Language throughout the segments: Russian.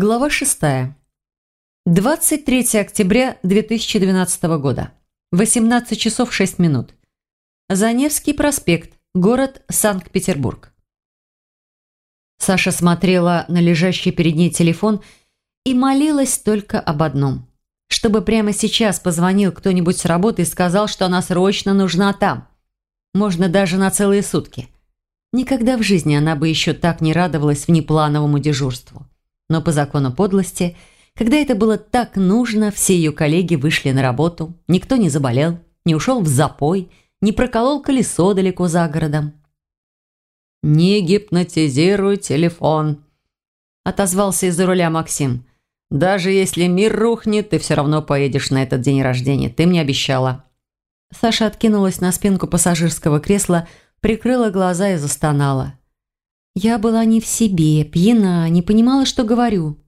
Глава 6. 23 октября 2012 года. 18 часов 6 минут. Заневский проспект. Город Санкт-Петербург. Саша смотрела на лежащий перед ней телефон и молилась только об одном. Чтобы прямо сейчас позвонил кто-нибудь с работы и сказал, что она срочно нужна там. Можно даже на целые сутки. Никогда в жизни она бы еще так не радовалась внеплановому дежурству. Но по закону подлости, когда это было так нужно, все ее коллеги вышли на работу, никто не заболел, не ушел в запой, не проколол колесо далеко за городом. «Не гипнотизируй телефон», – отозвался из-за руля Максим. «Даже если мир рухнет, ты все равно поедешь на этот день рождения. Ты мне обещала». Саша откинулась на спинку пассажирского кресла, прикрыла глаза и застонала. Я была не в себе, пьяна, не понимала, что говорю.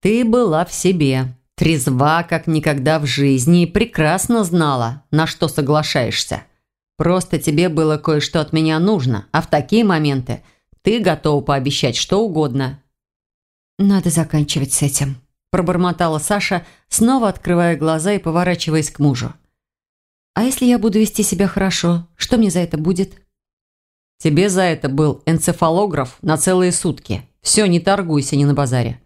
Ты была в себе, трезва, как никогда в жизни, и прекрасно знала, на что соглашаешься. Просто тебе было кое-что от меня нужно, а в такие моменты ты готова пообещать что угодно. Надо заканчивать с этим, пробормотала Саша, снова открывая глаза и поворачиваясь к мужу. А если я буду вести себя хорошо, что мне за это будет? Тебе за это был энцефалограф на целые сутки. Все, не торгуйся, не на базаре».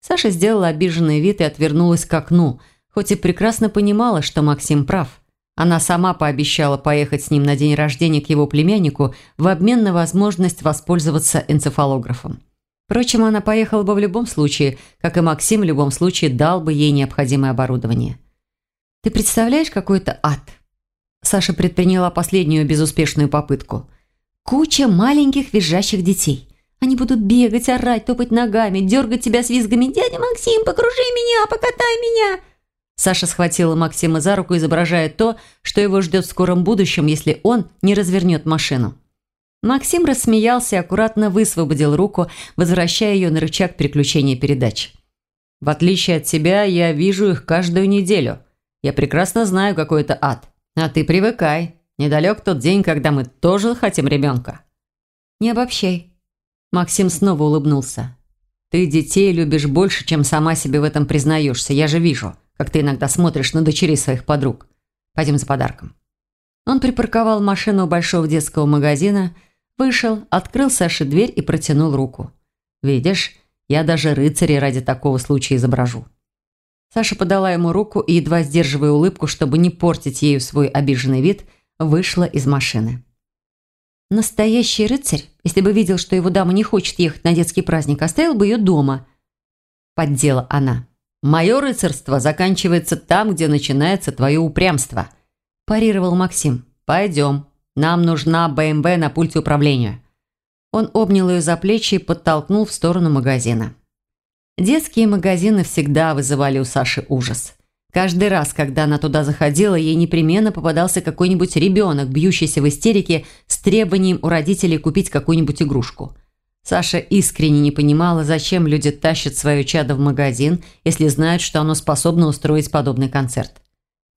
Саша сделала обиженный вид и отвернулась к окну, хоть и прекрасно понимала, что Максим прав. Она сама пообещала поехать с ним на день рождения к его племяннику в обмен на возможность воспользоваться энцефалографом. Впрочем, она поехала бы в любом случае, как и Максим в любом случае дал бы ей необходимое оборудование. «Ты представляешь, какой это ад?» Саша предприняла последнюю безуспешную попытку – Куча маленьких визжащих детей. Они будут бегать, орать, топать ногами, дергать тебя с визгами «Дядя Максим, покружи меня, покатай меня!» Саша схватила Максима за руку, изображая то, что его ждет в скором будущем, если он не развернет машину. Максим рассмеялся и аккуратно высвободил руку, возвращая ее на рычаг переключения передач. «В отличие от тебя, я вижу их каждую неделю. Я прекрасно знаю, какой это ад. А ты привыкай. Недалек тот день, когда мы тоже хотим ребенка». «Не обобщай». Максим снова улыбнулся. «Ты детей любишь больше, чем сама себе в этом признаешься. Я же вижу, как ты иногда смотришь на дочерей своих подруг. Пойдем за подарком». Он припарковал машину у большого детского магазина, вышел, открыл Саше дверь и протянул руку. «Видишь, я даже рыцаря ради такого случая изображу». Саша подала ему руку и, едва сдерживая улыбку, чтобы не портить ею свой обиженный вид – вышла из машины. Настоящий рыцарь, если бы видел, что его дама не хочет ехать на детский праздник, оставил бы ее дома. Поддела она. «Мое рыцарство заканчивается там, где начинается твое упрямство», парировал Максим. «Пойдем. Нам нужна БМВ на пульте управления». Он обнял ее за плечи и подтолкнул в сторону магазина. Детские магазины всегда вызывали у Саши ужас. Каждый раз, когда она туда заходила, ей непременно попадался какой-нибудь ребенок, бьющийся в истерике с требованием у родителей купить какую-нибудь игрушку. Саша искренне не понимала, зачем люди тащат свое чадо в магазин, если знают, что оно способно устроить подобный концерт.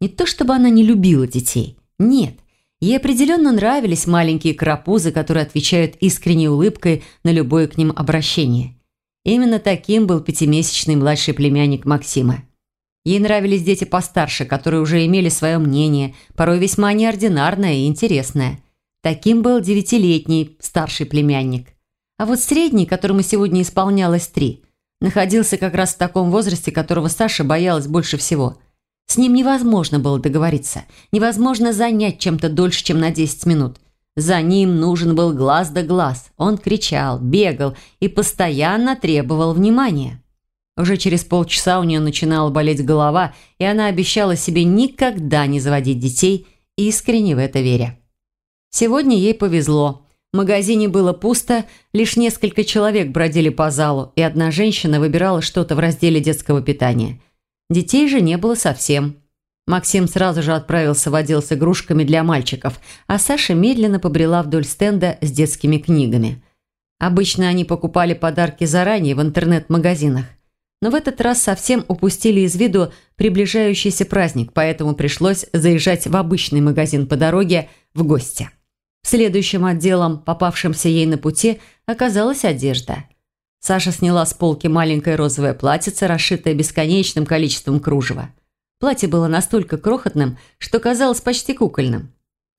Не то чтобы она не любила детей. Нет. Ей определенно нравились маленькие карапузы, которые отвечают искренней улыбкой на любое к ним обращение. Именно таким был пятимесячный младший племянник Максима. Ей нравились дети постарше, которые уже имели свое мнение, порой весьма неординарное и интересное. Таким был девятилетний старший племянник. А вот средний, которому сегодня исполнялось три, находился как раз в таком возрасте, которого Саша боялась больше всего. С ним невозможно было договориться, невозможно занять чем-то дольше, чем на 10 минут. За ним нужен был глаз да глаз. Он кричал, бегал и постоянно требовал внимания. Уже через полчаса у нее начинала болеть голова, и она обещала себе никогда не заводить детей, искренне в это веря. Сегодня ей повезло. В магазине было пусто, лишь несколько человек бродили по залу, и одна женщина выбирала что-то в разделе детского питания. Детей же не было совсем. Максим сразу же отправился в отдел с игрушками для мальчиков, а Саша медленно побрела вдоль стенда с детскими книгами. Обычно они покупали подарки заранее в интернет-магазинах. Но в этот раз совсем упустили из виду приближающийся праздник, поэтому пришлось заезжать в обычный магазин по дороге в гости. Следующим отделом, попавшимся ей на пути, оказалась одежда. Саша сняла с полки маленькое розовое платьице, расшитое бесконечным количеством кружева. Платье было настолько крохотным, что казалось почти кукольным.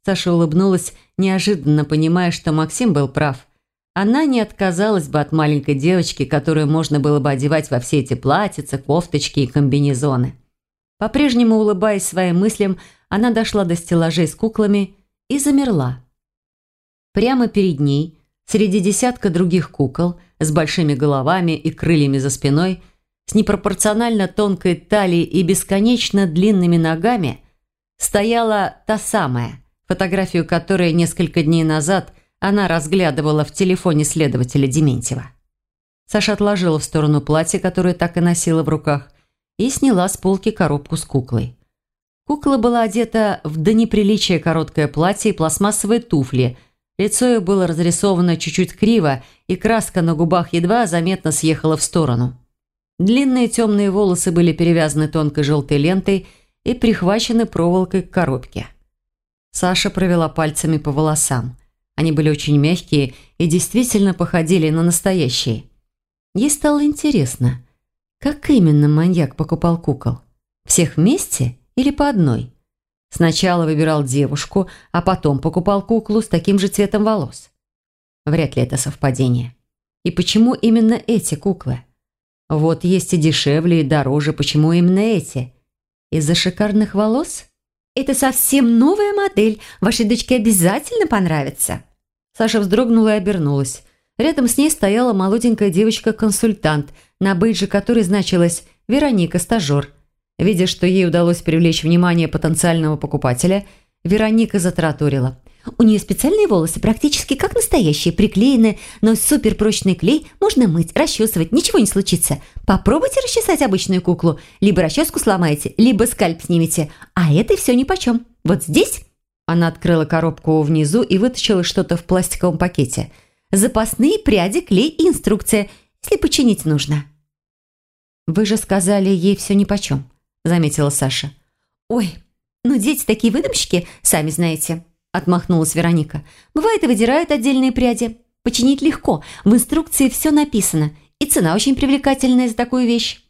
Саша улыбнулась, неожиданно понимая, что Максим был прав. Она не отказалась бы от маленькой девочки, которую можно было бы одевать во все эти платьица, кофточки и комбинезоны. По-прежнему улыбаясь своим мыслям, она дошла до стеллажей с куклами и замерла. Прямо перед ней, среди десятка других кукол, с большими головами и крыльями за спиной, с непропорционально тонкой талией и бесконечно длинными ногами, стояла та самая, фотографию которой несколько дней назад она разглядывала в телефоне следователя Дементьева. Саша отложила в сторону платье, которое так и носила в руках, и сняла с полки коробку с куклой. Кукла была одета в до неприличия короткое платье и пластмассовые туфли. Лицо ее было разрисовано чуть-чуть криво, и краска на губах едва заметно съехала в сторону. Длинные темные волосы были перевязаны тонкой желтой лентой и прихвачены проволокой к коробке. Саша провела пальцами по волосам. Они были очень мягкие и действительно походили на настоящие. Ей стало интересно – как именно маньяк покупал кукол? Всех вместе или по одной? Сначала выбирал девушку, а потом покупал куклу с таким же цветом волос. Вряд ли это совпадение. И почему именно эти куклы? Вот есть и дешевле, и дороже. Почему именно эти? Из-за шикарных волос? Это совсем новая модель. Вашей дочке обязательно понравится. Саша вздрогнула и обернулась. Рядом с ней стояла молоденькая девочка-консультант, на бейджи которой значилась «Вероника, стажер». Видя, что ей удалось привлечь внимание потенциального покупателя, Вероника затраторила. «У нее специальные волосы, практически как настоящие, приклеены, но суперпрочный клей можно мыть, расчесывать, ничего не случится. Попробуйте расчесать обычную куклу, либо расческу сломаете, либо скальп снимете, а это все нипочем. Вот здесь...» Она открыла коробку внизу и вытащила что-то в пластиковом пакете – запасные пряди, клей и инструкция, если починить нужно». «Вы же сказали, ей все нипочем», – заметила Саша. «Ой, ну дети такие выдумщики, сами знаете», – отмахнулась Вероника. «Бывает и выдирают отдельные пряди. Починить легко, в инструкции все написано, и цена очень привлекательная за такую вещь».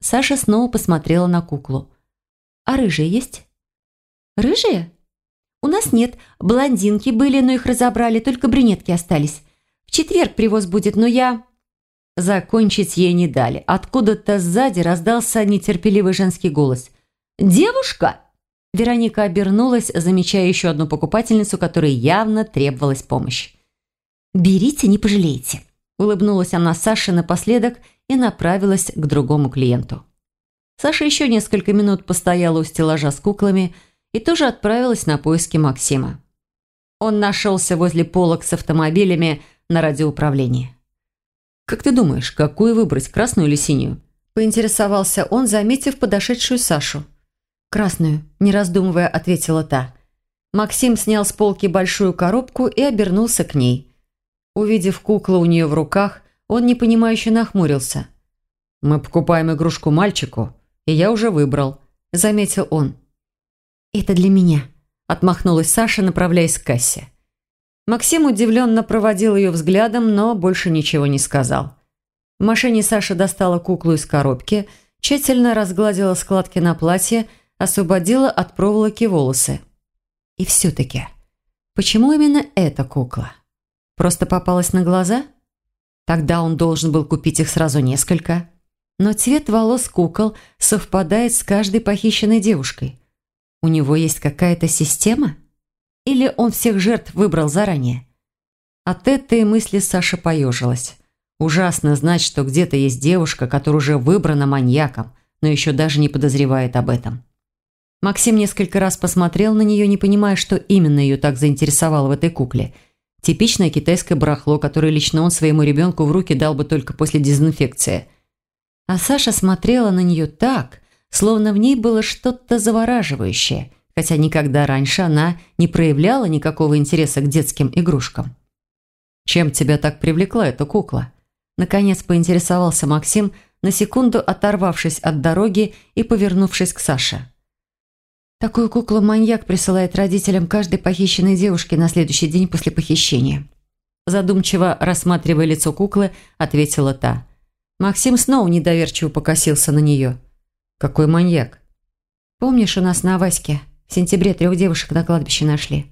Саша снова посмотрела на куклу. «А рыжие есть?» «Рыжие?» «У нас нет. Блондинки были, но их разобрали, только брюнетки остались. В четверг привоз будет, но я...» Закончить ей не дали. Откуда-то сзади раздался нетерпеливый женский голос. «Девушка!» Вероника обернулась, замечая еще одну покупательницу, которой явно требовалась помощь. «Берите, не пожалеете», – улыбнулась она Саше напоследок и направилась к другому клиенту. Саша еще несколько минут постояла у стеллажа с куклами и тоже отправилась на поиски Максима. Он нашелся возле полок с автомобилями, на радиоуправлении. «Как ты думаешь, какую выбрать, красную или синюю?» Поинтересовался он, заметив подошедшую Сашу. «Красную», – не раздумывая, ответила та. Максим снял с полки большую коробку и обернулся к ней. Увидев куклу у нее в руках, он непонимающе нахмурился. «Мы покупаем игрушку мальчику, и я уже выбрал», – заметил он. «Это для меня», – отмахнулась Саша, направляясь к кассе. Максим удивленно проводил ее взглядом, но больше ничего не сказал. В машине Саша достала куклу из коробки, тщательно разгладила складки на платье, освободила от проволоки волосы. И все-таки, почему именно эта кукла? Просто попалась на глаза? Тогда он должен был купить их сразу несколько. Но цвет волос кукол совпадает с каждой похищенной девушкой. У него есть какая-то система? Или он всех жертв выбрал заранее? От этой мысли Саша поежилась. Ужасно знать, что где-то есть девушка, которая уже выбрана маньяком, но еще даже не подозревает об этом. Максим несколько раз посмотрел на нее, не понимая, что именно ее так заинтересовало в этой кукле. Типичное китайское барахло, которое лично он своему ребенку в руки дал бы только после дезинфекции. А Саша смотрела на нее так, словно в ней было что-то завораживающее, хотя никогда раньше она не проявляла никакого интереса к детским игрушкам. «Чем тебя так привлекла эта кукла?» Наконец поинтересовался Максим, на секунду оторвавшись от дороги и повернувшись к Саше. «Такую куклу маньяк присылает родителям каждой похищенной девушки на следующий день после похищения». задумчиво рассматривая лицо куклы, ответила та. Максим снова недоверчиво покосился на нее. «Какой маньяк?» «Помнишь, у нас на Ваське в сентябре трех девушек на кладбище нашли?»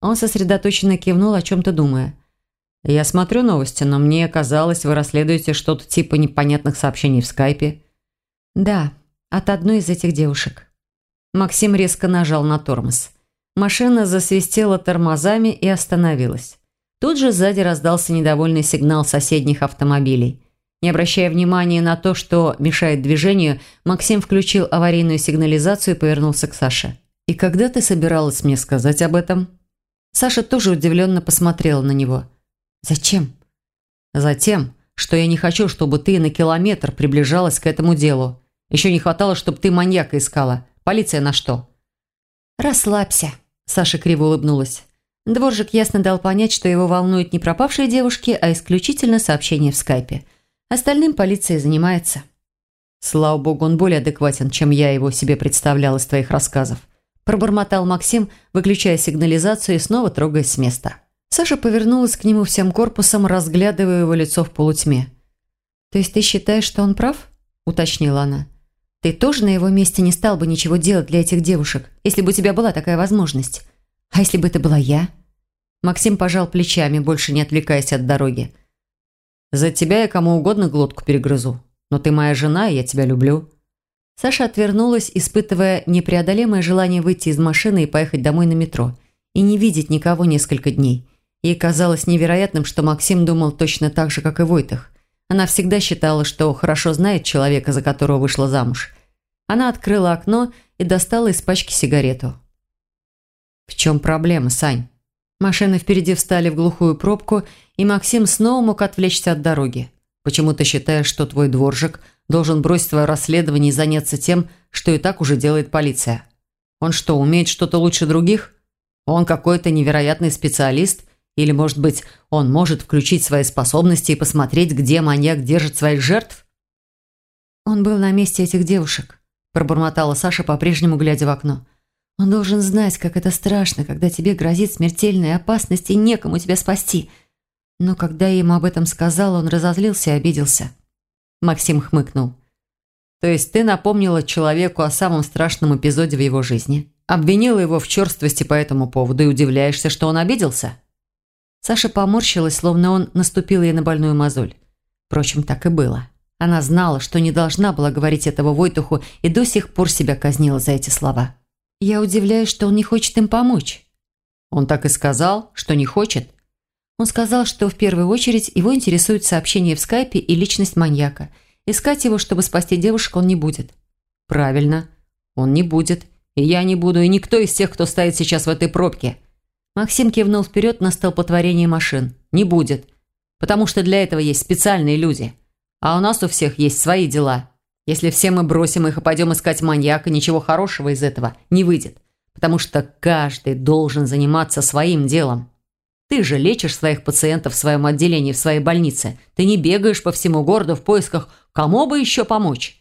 Он сосредоточенно кивнул, о чем-то думая. «Я смотрю новости, но мне казалось, вы расследуете что-то типа непонятных сообщений в скайпе». «Да, от одной из этих девушек». Максим резко нажал на тормоз. Машина засвистела тормозами и остановилась. Тут же сзади раздался недовольный сигнал соседних автомобилей. Не обращая внимания на то, что мешает движению, Максим включил аварийную сигнализацию и повернулся к Саше. «И когда ты собиралась мне сказать об этом?» Саша тоже удивленно посмотрела на него. «Зачем?» «Затем, что я не хочу, чтобы ты на километр приближалась к этому делу. Еще не хватало, чтобы ты маньяка искала. Полиция на что?» «Расслабься», – Саша криво улыбнулась. Дворжик ясно дал понять, что его волнуют не пропавшие девушки, а исключительно сообщения в скайпе – Остальным полиция занимается. Слава богу, он более адекватен, чем я его себе представлял из твоих рассказов. Пробормотал Максим, выключая сигнализацию и снова трогаясь с места. Саша повернулась к нему всем корпусом, разглядывая его лицо в полутьме. «То есть ты считаешь, что он прав?» – уточнила она. «Ты тоже на его месте не стал бы ничего делать для этих девушек, если бы у тебя была такая возможность. А если бы это была я?» Максим пожал плечами, больше не отвлекаясь от дороги. За тебя я кому угодно глотку перегрызу. Но ты моя жена, и я тебя люблю». Саша отвернулась, испытывая непреодолимое желание выйти из машины и поехать домой на метро. И не видеть никого несколько дней. Ей казалось невероятным, что Максим думал точно так же, как и Войтах. Она всегда считала, что хорошо знает человека, за которого вышла замуж. Она открыла окно и достала из пачки сигарету. «В чем проблема, Сань?» Машины впереди встали в глухую пробку, и Максим снова мог отвлечься от дороги. «Почему ты считаешь, что твой дворжик должен бросить свое расследование и заняться тем, что и так уже делает полиция? Он что, умеет что-то лучше других? Он какой-то невероятный специалист? Или, может быть, он может включить свои способности и посмотреть, где маньяк держит своих жертв?» «Он был на месте этих девушек», – пробормотала Саша, по-прежнему глядя в окно. Он должен знать, как это страшно, когда тебе грозит смертельная опасность и некому тебя спасти. Но когда я ему об этом сказала, он разозлился и обиделся. Максим хмыкнул. То есть ты напомнила человеку о самом страшном эпизоде в его жизни, обвинила его в черствости по этому поводу и удивляешься, что он обиделся? Саша поморщилась, словно он наступил ей на больную мозоль. Впрочем, так и было. Она знала, что не должна была говорить этого Войтуху и до сих пор себя казнила за эти слова. Я удивляюсь, что он не хочет им помочь. Он так и сказал, что не хочет. Он сказал, что в первую очередь его интересует сообщение в скайпе и личность маньяка. Искать его, чтобы спасти девушек, он не будет. Правильно, он не будет. И я не буду, и никто из тех, кто стоит сейчас в этой пробке. Максим кивнул вперед на столпотворение машин. Не будет. Потому что для этого есть специальные люди. А у нас у всех есть свои дела. Если все мы бросим их и пойдем искать маньяка, ничего хорошего из этого не выйдет. Потому что каждый должен заниматься своим делом. Ты же лечишь своих пациентов в своем отделении, в своей больнице. Ты не бегаешь по всему городу в поисках, кому бы еще помочь.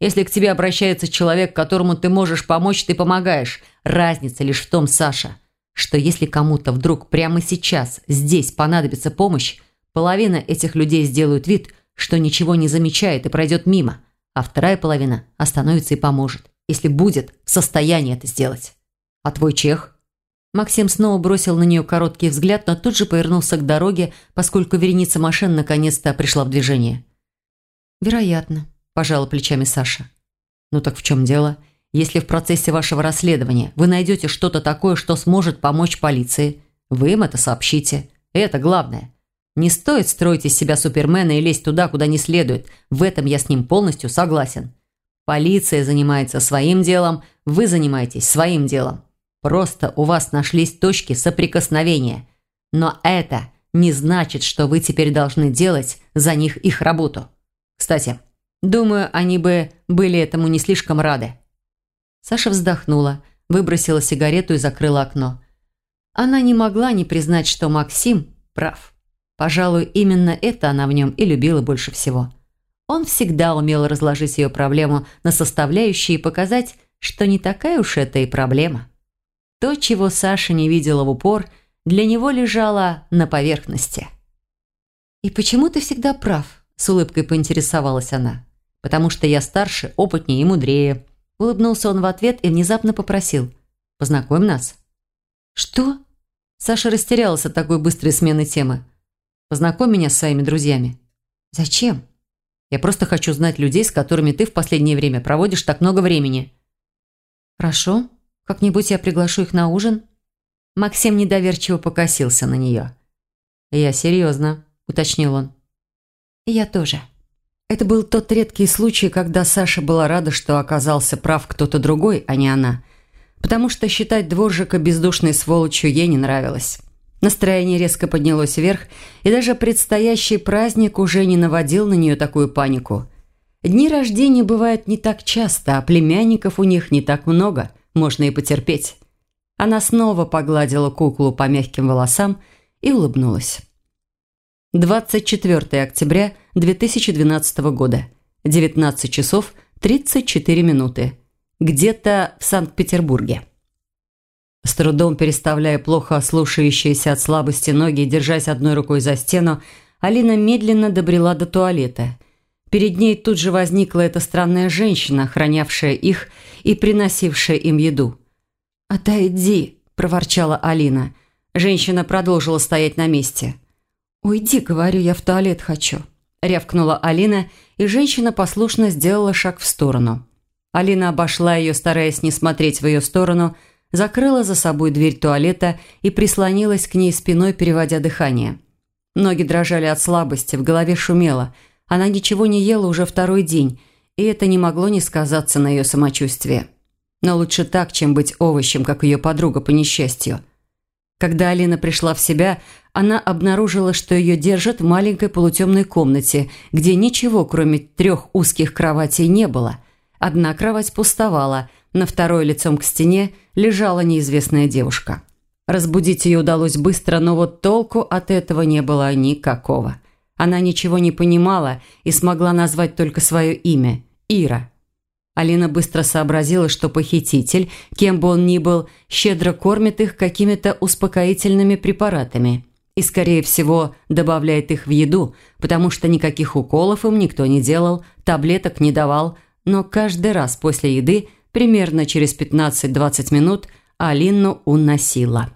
Если к тебе обращается человек, которому ты можешь помочь, ты помогаешь. Разница лишь в том, Саша, что если кому-то вдруг прямо сейчас, здесь понадобится помощь, половина этих людей сделают вид, что ничего не замечает и пройдет мимо – а вторая половина остановится и поможет, если будет в состоянии это сделать. А твой чех? Максим снова бросил на нее короткий взгляд, но тут же повернулся к дороге, поскольку вереница машин наконец-то пришла в движение. «Вероятно», – пожала плечами Саша. «Ну так в чем дело? Если в процессе вашего расследования вы найдете что-то такое, что сможет помочь полиции, вы им это сообщите. Это главное. Не стоит строить из себя супермена и лезть туда, куда не следует. В этом я с ним полностью согласен. Полиция занимается своим делом, вы занимаетесь своим делом. Просто у вас нашлись точки соприкосновения. Но это не значит, что вы теперь должны делать за них их работу. Кстати, думаю, они бы были этому не слишком рады. Саша вздохнула, выбросила сигарету и закрыла окно. Она не могла не признать, что Максим прав. Пожалуй, именно это она в нем и любила больше всего. Он всегда умел разложить ее проблему на составляющие и показать, что не такая уж это и проблема. То, чего Саша не видела в упор, для него лежала на поверхности. «И почему ты всегда прав?» – с улыбкой поинтересовалась она. «Потому что я старше, опытнее и мудрее». Улыбнулся он в ответ и внезапно попросил. «Познакомь нас». «Что?» Саша растерялась от такой быстрой смены темы. «Познакомь меня с своими друзьями». «Зачем?» «Я просто хочу знать людей, с которыми ты в последнее время проводишь так много времени». «Хорошо. Как-нибудь я приглашу их на ужин». Максим недоверчиво покосился на нее. «Я серьезно», – уточнил он. «Я тоже». Это был тот редкий случай, когда Саша была рада, что оказался прав кто-то другой, а не она. Потому что считать дворжика бездушной сволочью ей не нравилось. Настроение резко поднялось вверх, и даже предстоящий праздник уже не наводил на нее такую панику. Дни рождения бывают не так часто, а племянников у них не так много, можно и потерпеть. Она снова погладила куклу по мягким волосам и улыбнулась. 24 октября 2012 года. 19 часов 34 минуты. Где-то в Санкт-Петербурге. С трудом переставляя плохо слушающиеся от слабости ноги и держась одной рукой за стену, Алина медленно добрела до туалета. Перед ней тут же возникла эта странная женщина, охранявшая их и приносившая им еду. «Отойди», – проворчала Алина. Женщина продолжила стоять на месте. «Уйди, говорю, я в туалет хочу», – рявкнула Алина, и женщина послушно сделала шаг в сторону. Алина обошла ее, стараясь не смотреть в ее сторону, закрыла за собой дверь туалета и прислонилась к ней спиной, переводя дыхание. Ноги дрожали от слабости, в голове шумело. Она ничего не ела уже второй день, и это не могло не сказаться на ее самочувствии. Но лучше так, чем быть овощем, как ее подруга по несчастью – когда Алина пришла в себя, она обнаружила, что ее держат в маленькой полутемной комнате, где ничего, кроме трех узких кроватей, не было. Одна кровать пустовала, на второй лицом к стене лежала неизвестная девушка. Разбудить ее удалось быстро, но вот толку от этого не было никакого. Она ничего не понимала и смогла назвать только свое имя – Ира. Алина быстро сообразила, что похититель, кем бы он ни был, щедро кормит их какими-то успокоительными препаратами и, скорее всего, добавляет их в еду, потому что никаких уколов им никто не делал, таблеток не давал, но каждый раз после еды, примерно через 15-20 минут, Алину уносила.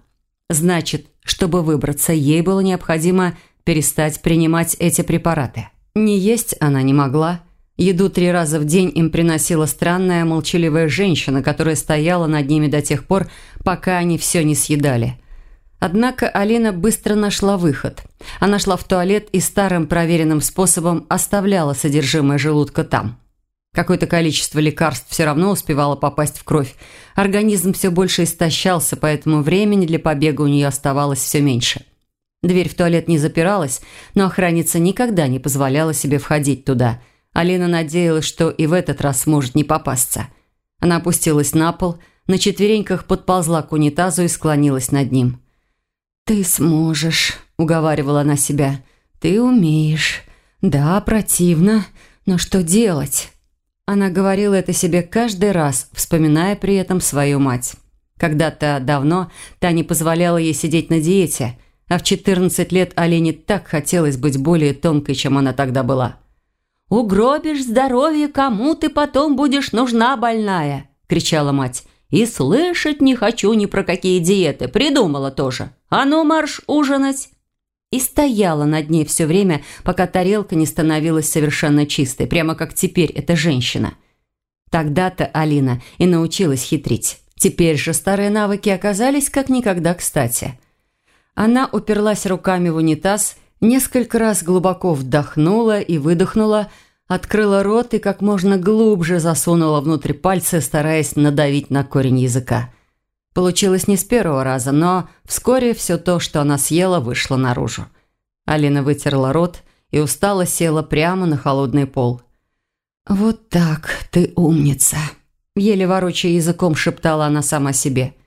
Значит, чтобы выбраться, ей было необходимо перестать принимать эти препараты. Не есть она не могла, Еду три раза в день им приносила странная молчаливая женщина, которая стояла над ними до тех пор, пока они все не съедали. Однако Алина быстро нашла выход. Она шла в туалет и старым проверенным способом оставляла содержимое желудка там. Какое-то количество лекарств все равно успевало попасть в кровь. Организм все больше истощался, поэтому времени для побега у нее оставалось все меньше. Дверь в туалет не запиралась, но охранница никогда не позволяла себе входить туда – Алина надеялась, что и в этот раз сможет не попасться. Она опустилась на пол, на четвереньках подползла к унитазу и склонилась над ним. «Ты сможешь», – уговаривала она себя. «Ты умеешь. Да, противно, но что делать?» Она говорила это себе каждый раз, вспоминая при этом свою мать. Когда-то давно та не позволяла ей сидеть на диете, а в 14 лет Алене так хотелось быть более тонкой, чем она тогда была. «Угробишь здоровье, кому ты потом будешь нужна, больная!» – кричала мать. «И слышать не хочу ни про какие диеты. Придумала тоже. А ну, марш ужинать!» И стояла над ней все время, пока тарелка не становилась совершенно чистой, прямо как теперь эта женщина. Тогда-то Алина и научилась хитрить. Теперь же старые навыки оказались как никогда кстати. Она уперлась руками в унитаз – Несколько раз глубоко вдохнула и выдохнула, открыла рот и как можно глубже засунула внутрь пальцы, стараясь надавить на корень языка. Получилось не с первого раза, но вскоре все то, что она съела, вышло наружу. Алина вытерла рот и устало села прямо на холодный пол. «Вот так ты умница!» Еле ворочая языком шептала она сама себе –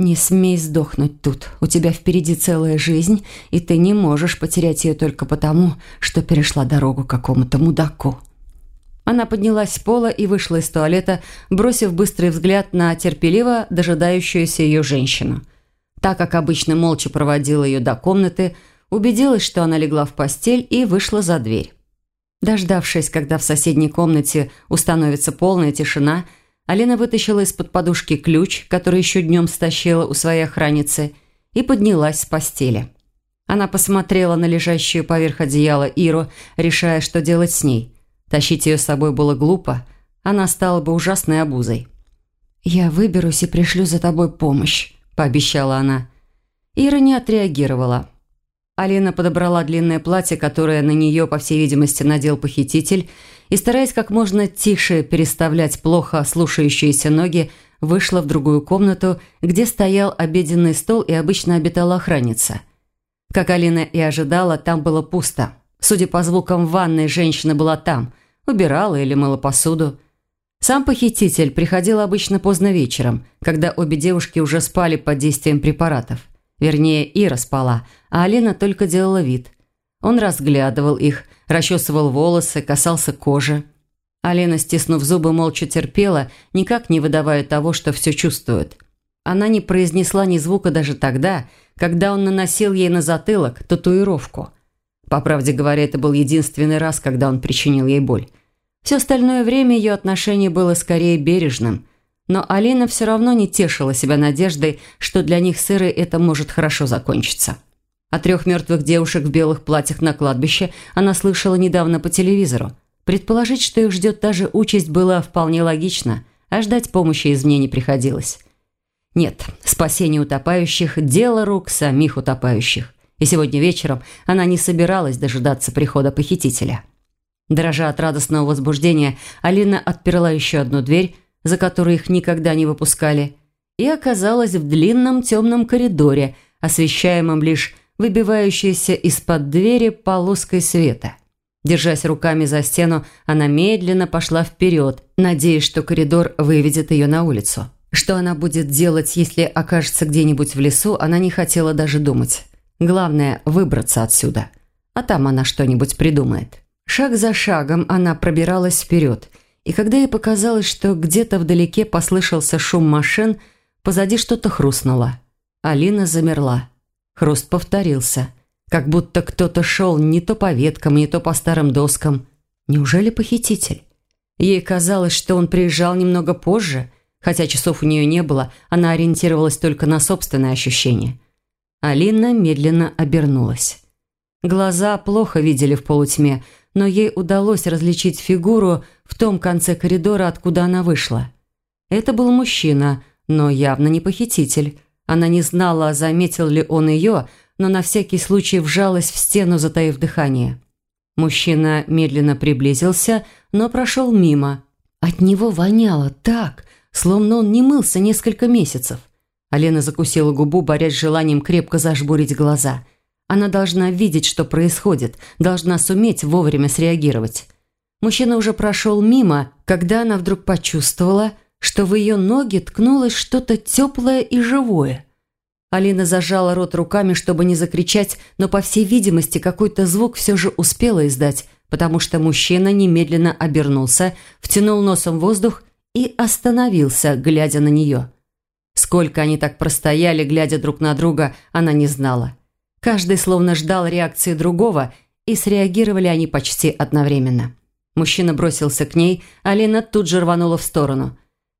«Не смей сдохнуть тут. У тебя впереди целая жизнь, и ты не можешь потерять ее только потому, что перешла дорогу какому-то мудаку». Она поднялась с пола и вышла из туалета, бросив быстрый взгляд на терпеливо дожидающуюся ее женщину. Так как обычно молча проводила ее до комнаты, убедилась, что она легла в постель и вышла за дверь. Дождавшись, когда в соседней комнате установится полная тишина, Алина вытащила из-под подушки ключ, который еще днем стащила у своей охранницы, и поднялась с постели. Она посмотрела на лежащую поверх одеяла Иру, решая, что делать с ней. Тащить ее с собой было глупо, она стала бы ужасной обузой. «Я выберусь и пришлю за тобой помощь», – пообещала она. Ира не отреагировала. Алина подобрала длинное платье, которое на нее, по всей видимости, надел похититель, и, стараясь как можно тише переставлять плохо слушающиеся ноги, вышла в другую комнату, где стоял обеденный стол и обычно обитала охранница. Как Алина и ожидала, там было пусто. Судя по звукам ванной, женщина была там, убирала или мыла посуду. Сам похититель приходил обычно поздно вечером, когда обе девушки уже спали под действием препаратов. Вернее, Ира спала, а Алина только делала вид. Он разглядывал их, расчесывал волосы, касался кожи. Алина, стиснув зубы, молча терпела, никак не выдавая того, что все чувствует. Она не произнесла ни звука даже тогда, когда он наносил ей на затылок татуировку. По правде говоря, это был единственный раз, когда он причинил ей боль. Все остальное время ее отношение было скорее бережным, но Алина все равно не тешила себя надеждой, что для них с Ирой это может хорошо закончиться. О трех мертвых девушек в белых платьях на кладбище она слышала недавно по телевизору. Предположить, что их ждет та же участь, было вполне логично, а ждать помощи извне не приходилось. Нет, спасение утопающих – дело рук самих утопающих. И сегодня вечером она не собиралась дожидаться прихода похитителя. Дрожа от радостного возбуждения, Алина отперла еще одну дверь, за которую их никогда не выпускали, и оказалась в длинном темном коридоре, освещаемом лишь выбивающейся из-под двери полоской света. Держась руками за стену, она медленно пошла вперед, надеясь, что коридор выведет ее на улицу. Что она будет делать, если окажется где-нибудь в лесу, она не хотела даже думать. Главное – выбраться отсюда. А там она что-нибудь придумает. Шаг за шагом она пробиралась вперед – и когда ей показалось, что где-то вдалеке послышался шум машин, позади что-то хрустнуло. Алина замерла. Хруст повторился. Как будто кто-то шел не то по веткам, не то по старым доскам. Неужели похититель? Ей казалось, что он приезжал немного позже, хотя часов у нее не было, она ориентировалась только на собственные ощущения. Алина медленно обернулась. Глаза плохо видели в полутьме, но ей удалось различить фигуру в том конце коридора, откуда она вышла. Это был мужчина, но явно не похититель. Она не знала, заметил ли он ее, но на всякий случай вжалась в стену, затаив дыхание. Мужчина медленно приблизился, но прошел мимо. От него воняло так, словно он не мылся несколько месяцев. Алена закусила губу, борясь с желанием крепко зажмурить глаза – она должна видеть, что происходит, должна суметь вовремя среагировать. Мужчина уже прошел мимо, когда она вдруг почувствовала, что в ее ноги ткнулось что-то теплое и живое. Алина зажала рот руками, чтобы не закричать, но, по всей видимости, какой-то звук все же успела издать, потому что мужчина немедленно обернулся, втянул носом воздух и остановился, глядя на нее. Сколько они так простояли, глядя друг на друга, она не знала. Каждый словно ждал реакции другого, и среагировали они почти одновременно. Мужчина бросился к ней, а Лена тут же рванула в сторону.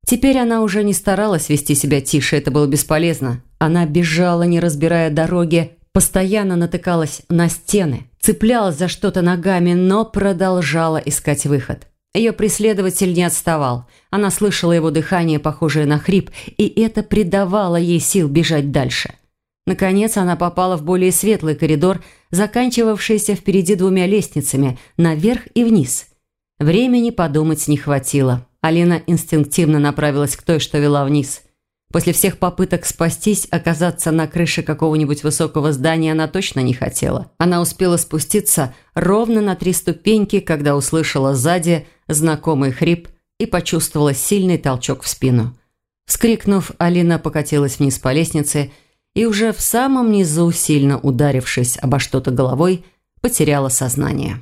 Теперь она уже не старалась вести себя тише, это было бесполезно. Она бежала, не разбирая дороги, постоянно натыкалась на стены, цеплялась за что-то ногами, но продолжала искать выход. Ее преследователь не отставал. Она слышала его дыхание, похожее на хрип, и это придавало ей сил бежать дальше. Наконец она попала в более светлый коридор, заканчивавшийся впереди двумя лестницами, наверх и вниз. Времени подумать не хватило. Алина инстинктивно направилась к той, что вела вниз. После всех попыток спастись, оказаться на крыше какого-нибудь высокого здания она точно не хотела. Она успела спуститься ровно на три ступеньки, когда услышала сзади знакомый хрип и почувствовала сильный толчок в спину. Вскрикнув, Алина покатилась вниз по лестнице и уже в самом низу, сильно ударившись обо что-то головой, потеряла сознание.